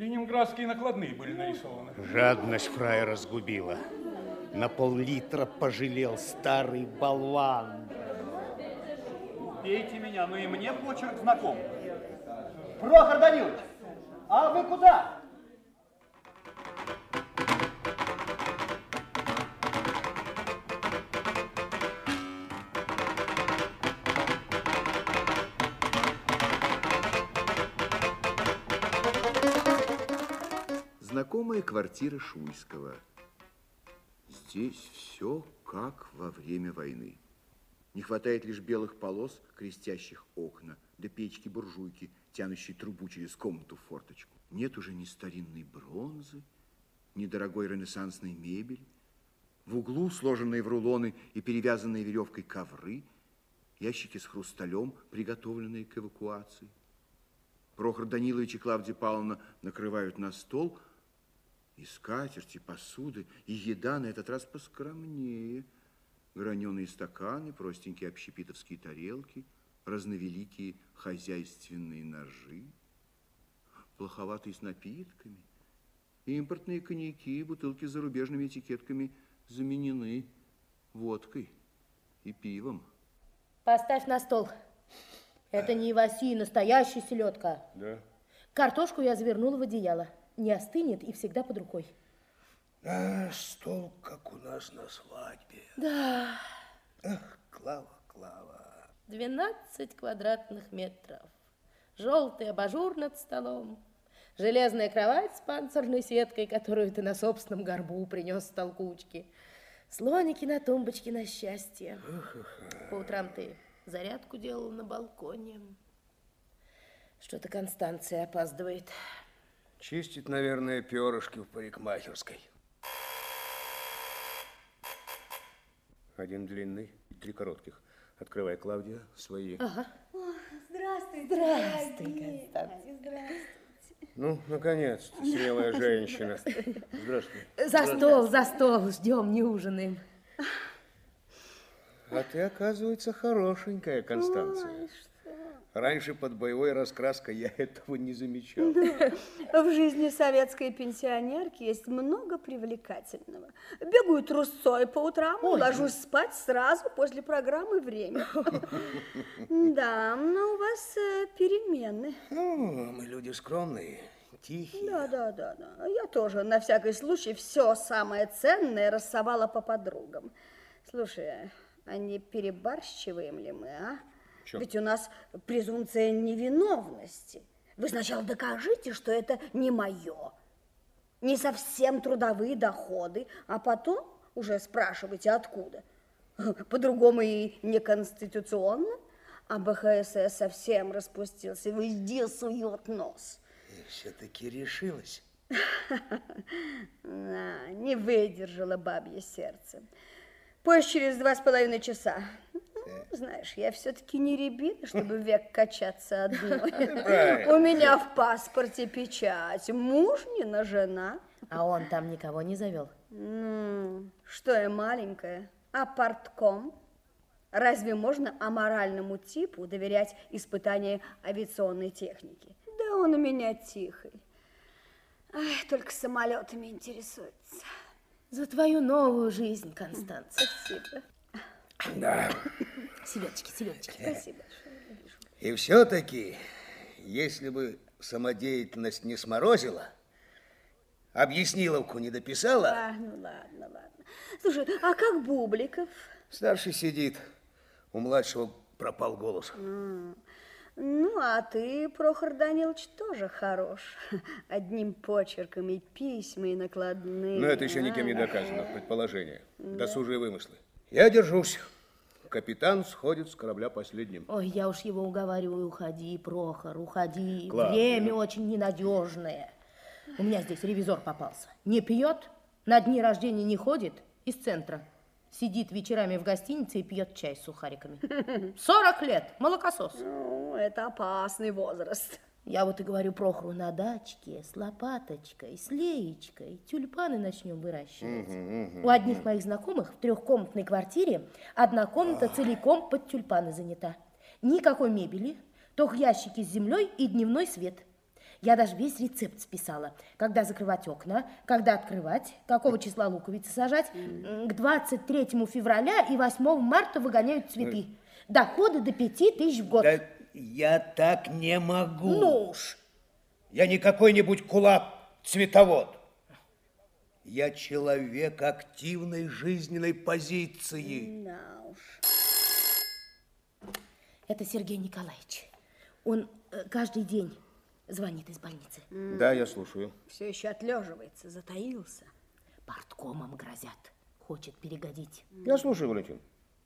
Ленинградские накладные были нарисованы. Жадность фрая разгубила. На пол-литра пожалел старый болван. Пейте меня, но и мне почерк знаком. Прохор Данилович, а вы куда? Знакомая квартира Шуйского. Здесь все как во время войны. Не хватает лишь белых полос, крестящих окна, до печки-буржуйки, тянущей трубу через комнату в форточку. Нет уже ни старинной бронзы, ни дорогой ренессансной мебели. В углу сложенные в рулоны и перевязанные веревкой ковры, ящики с хрусталем, приготовленные к эвакуации. Прохор Данилович и Клавдия Павловна накрывают на стол, и скатерти, посуды, и еда на этот раз поскромнее. Граненые стаканы, простенькие общепитовские тарелки, разновеликие хозяйственные ножи, плоховатые с напитками. Импортные коньяки, бутылки с зарубежными этикетками заменены водкой и пивом. Поставь на стол. Это не иваси, настоящая селедка. Да. Картошку я завернула в одеяло. Не остынет и всегда под рукой. А, стол, как у нас на свадьбе. Да, Эх, Клава, Клава. 12 квадратных метров. Желтый абажур над столом. Железная кровать с панцирной сеткой, которую ты на собственном горбу принес с толкучки. Слоники на тумбочке на счастье. По утрам ты зарядку делал на балконе. Что-то Констанция опаздывает. Чистит, наверное, перышки в парикмахерской. Один длинный, три коротких. Открывай, Клавдия, свои. Здравствуйте. Здравствуй, Констанция. Здравствуйте. Ну, наконец-то, смелая женщина. Здравствуй. За стол, за стол, ждем, не ужинаем. А ты, оказывается, хорошенькая, Констанция. Раньше под боевой раскраской я этого не замечал. В жизни советской пенсионерки есть много привлекательного. Бегаю трусцой по утрам, ложусь спать сразу после программы «Время». Да, но у вас э, перемены. Ну, мы люди скромные, тихие. Да, да, да, да. Я тоже на всякий случай все самое ценное рассовала по подругам. Слушай, а не перебарщиваем ли мы, а? Чё? Ведь у нас презумпция невиновности. Вы сначала докажите, что это не мое, не совсем трудовые доходы, а потом уже спрашивайте, откуда. По-другому и неконституционно. А БХСС совсем распустился, везде сует нос. Все-таки решилась. Да, не выдержало бабье сердце. Позже через два с половиной часа. Ну, знаешь, я все-таки не рябина, чтобы век качаться одной. У меня в паспорте печать. Мужнина жена. А он там никого не завел? Ну, что я маленькая? А портком? Разве можно аморальному типу доверять испытания авиационной техники? Да он у меня тихий. Ай, только самолетами интересуется. За твою новую жизнь, Констанция. Спасибо. Да. Селедочки, селедочки. Спасибо. И все-таки, если бы самодеятельность не сморозила, объясниловку не дописала, А, ну ладно, ладно. Слушай, а как Бубликов? старший сидит, у младшего пропал голос. Ну, а ты, Прохор Данилович, тоже хорош. Одним почерком и письма, и накладные. Но это еще никем не А, доказано, предположение, досужие вымыслы. Я держусь. Капитан сходит с корабля последним. Ой, я уж его уговариваю, уходи, Прохор, уходи. Клавдия. Время очень ненадежное. У меня здесь ревизор попался. Не пьет, на дни рождения не ходит, из центра. Сидит вечерами в гостинице и пьет чай с сухариками. 40 лет, молокосос. Ну, это опасный возраст. Я вот и говорю Прохору, на дачке с лопаточкой, с леечкой тюльпаны начнем выращивать. У одних моих знакомых в трехкомнатной квартире одна комната целиком под тюльпаны занята. Никакой мебели, только ящики с землей и дневной свет. Я даже весь рецепт списала. Когда закрывать окна, когда открывать, какого числа луковицы сажать. К 23 февраля и 8 марта выгоняют цветы. Доходы до 5 тысяч в год. Да я так не могу. Ну уж. Я не какой-нибудь кулак-цветовод. Я человек активной жизненной позиции. Да уж. Это Сергей Николаевич. Он э, каждый день звонит из больницы. Да, я слушаю. Все еще отлеживается, затаился. Порткомом грозят. Хочет перегодить. Я слушаю, Валентин.